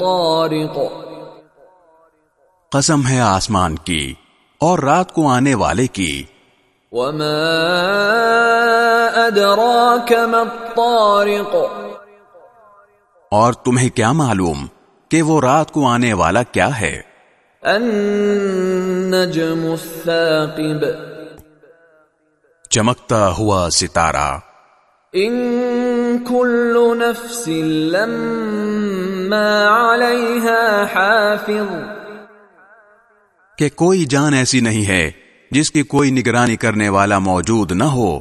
والطارق قسم ہے آسمان کی اور رات کو آنے والے کی۔ وما ادراك ما الطارق۔ اور تمہیں کیا معلوم کہ وہ رات کو آنے والا کیا ہے؟ النجم الثاقب۔ چمکتا ہوا ستارہ۔ ان كل نفس لما عليها حافظ کہ کوئی جان ایسی نہیں ہے جس کی کوئی نگرانی کرنے والا موجود نہ ہو۔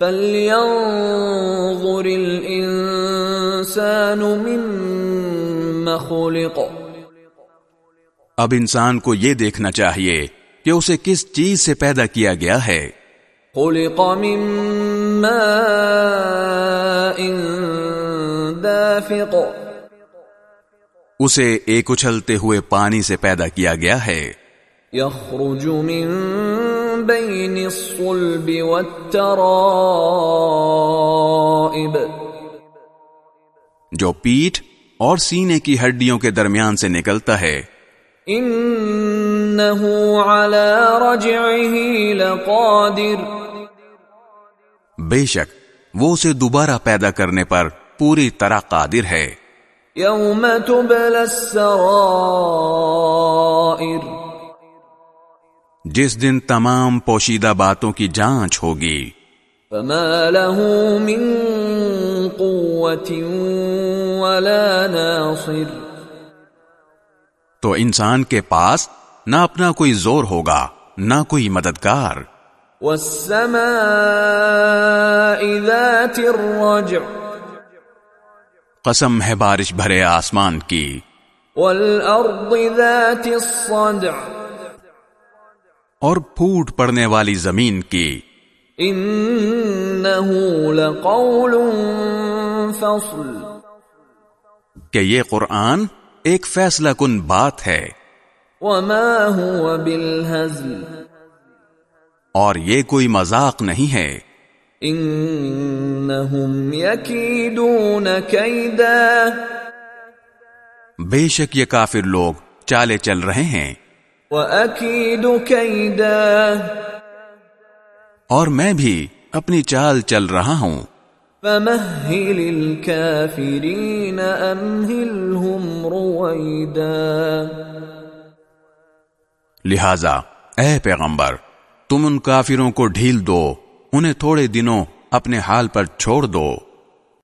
فلينظر الانسان مما خلق۔ اب انسان کو یہ دیکھنا چاہیے کہ اسے کس چیز سے پیدا کیا گیا ہے۔ خلق من ماء دافق اسے ایک اچھلتے ہوئے پانی سے پیدا کیا گیا ہے۔ يخرج من بين الصلب والترائب جو پیٹھ اور سینے کی ہڈیوں کے درمیان سے نکلتا ہے۔ انه على رجعه لقادر بے شک وہ اسے دوبارہ پیدا کرنے پر پوری طرح قادر ہے۔ يوم تبلى السرائر۔ جس دن تمام پوشیدہ باتوں کی جانچ ہوگی۔ فما له من قوة ولا ناصر۔ تو انسان کے پاس نہ اپنا کوئی زور ہوگا نہ کوئی مددگار۔ والسماء ذات الرجع. قسم ہے بارش بھرے آسمان کی۔ والأرض ذات الصدع. اور پھوٹ پڑنے والی زمین کی۔ إنه لقول فصل. کہ یہ قرآن ایک فیصلہ کن بات ہے۔ وما هو بالهزل. اور یہ کوئی مذاق نہیں ہے۔ بے شک یہ کافر لوگ چالے چل رہے ہیں۔ وأكيد كيدا۔ اور میں بھی اپنی چال چل رہا ہوں۔ فمهل الكافرين أمهلهم رويدا۔ لہذا اے پیغمبر تم ان کافروں کو ڈھیل دو انہیں تھوڑے دنوں اپنے حال پر چھوڑ دو۔